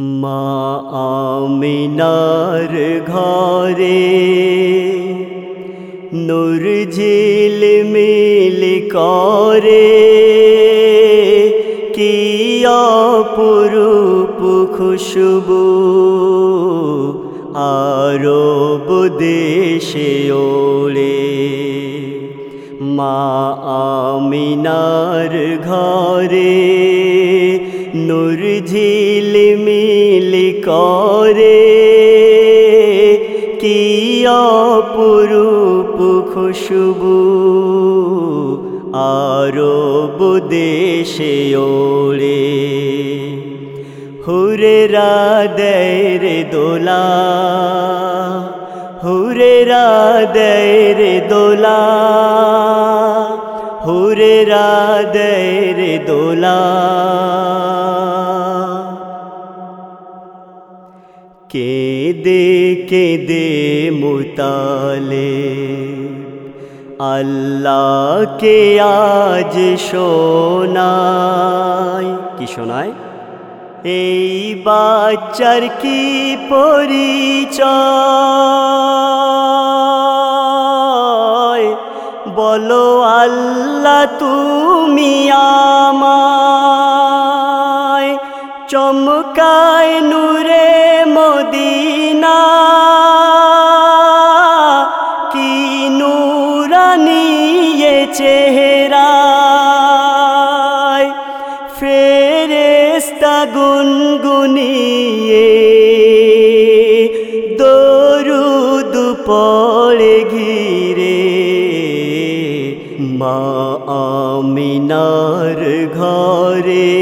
মা আমিনার ঘরে। নূর ঝিল মিল করে। কি অপরূপ খুশবু আরব দেশে ওড়ে মা আমিনার ঘরে নূর ঝিল মিল করে, কি অপরূপ খুশবু আরব দেশে ওড়ে। হুরেরা দের দোলা, হুরেরা দের দোলা, হুরেরা দের দোলা। কেদে মুতালে? আল্লাহকে আজ শোনায় কি শোনায়? এই বাচ্চার কি পরিচয়? বলো আল্লাহ, তুমি আমায় ফেরেস্তা গুনগুনিয়ে দরুদ পড়ে ঘিরে। মা আমিনার ঘরে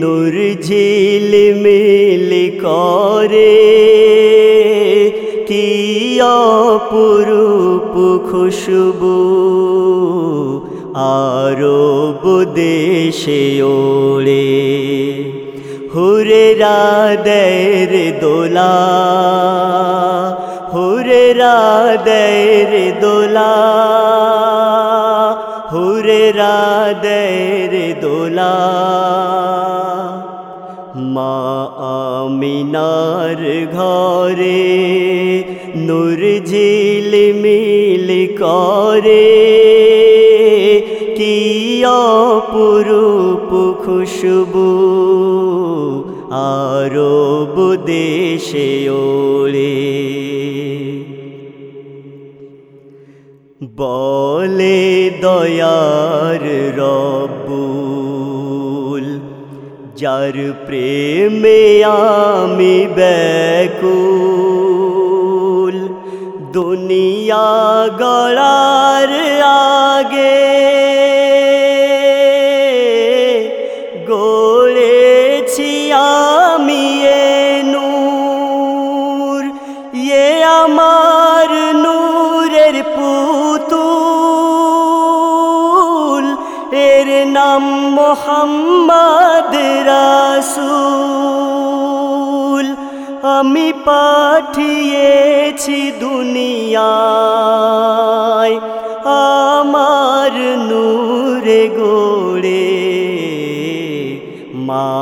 নূর ঝিল মিল করে। কি অপরূপ খুশবু আরব দেশে ওড়ে। হুরেরা দের দোলা হুরেরা দের দোলা হুরেরা দের দোলা। মা আমিনার ঘরে নূর ঝিল মিল করে। অপরূপ খুশবু আরব দেশে ওড়ে বলে দয়ার রব্বুল যার প্রেমে আমি ব্যাকুল। দুনিয়া গড়ার মোহাম্মদ রাসূল, আমি পাঠিয়েছি দুনিয়ায় আমার নূরে গোড়ে। মা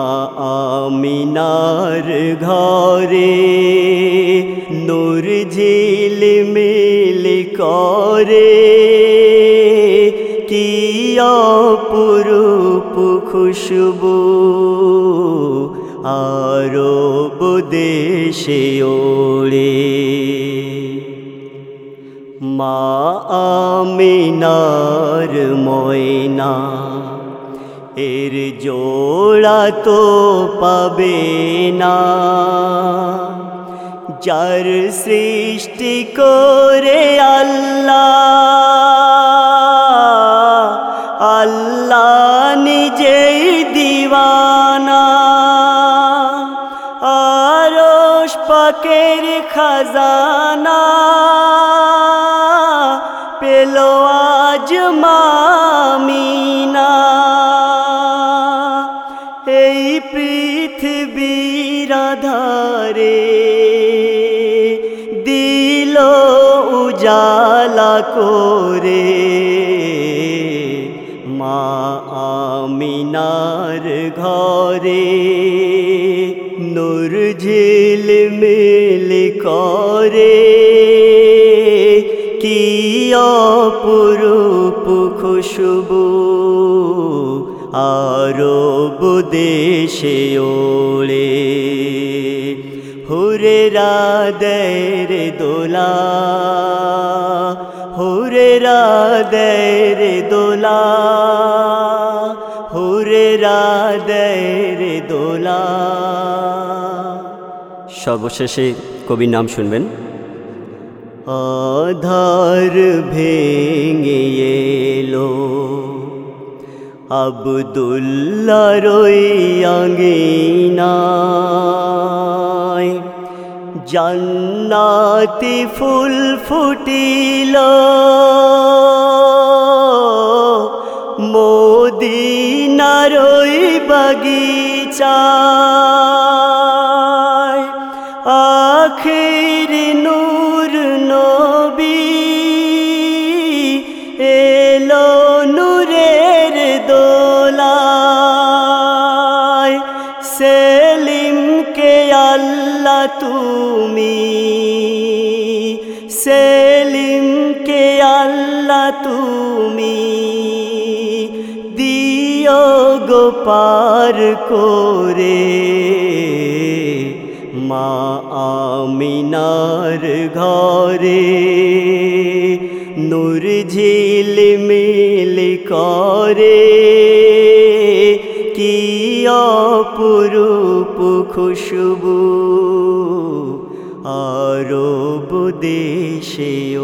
আমিনার ঘরে নূর ঝিল মিল করে। কি অপরূপ খুশবু আরব দেশে ওড়ে। মা আমিনার ময়না, এর জোড়া তো পাবে না। যার সৃষ্টি করে আল্লাহ নিজেই দিওয়ানা। আরশ পাকের খাজানা। পেল আজ মামিনা। এই পৃথিবীর আধারে দিল উজালা করে ঘরে নূর ঝিলমিল করে, কি অপরূপ খুশবু আরব দেশে ওড়ে। হুরে রাদের দোলা, হুরে রাদের দোলা রাদের দোলা। সর্বশেষে কবির নাম শুনবেন। আধার ভেঙে এলো। আবদুল্লা রই আঙ্গিনায় জান্নাতি ফুল ফুটিল। মদিনার ওই বাগিচায়। আখির নূর নবী এলো নূরের দোলায়। সেলিমকে আল্লাহ তুমি, সেলিমকে আল্লাহ তুমি। গো পার করে। মা আমিনার ঘরে নূর ঝিলমিল করে। কি অপরূপ খুশবু আরব দেশে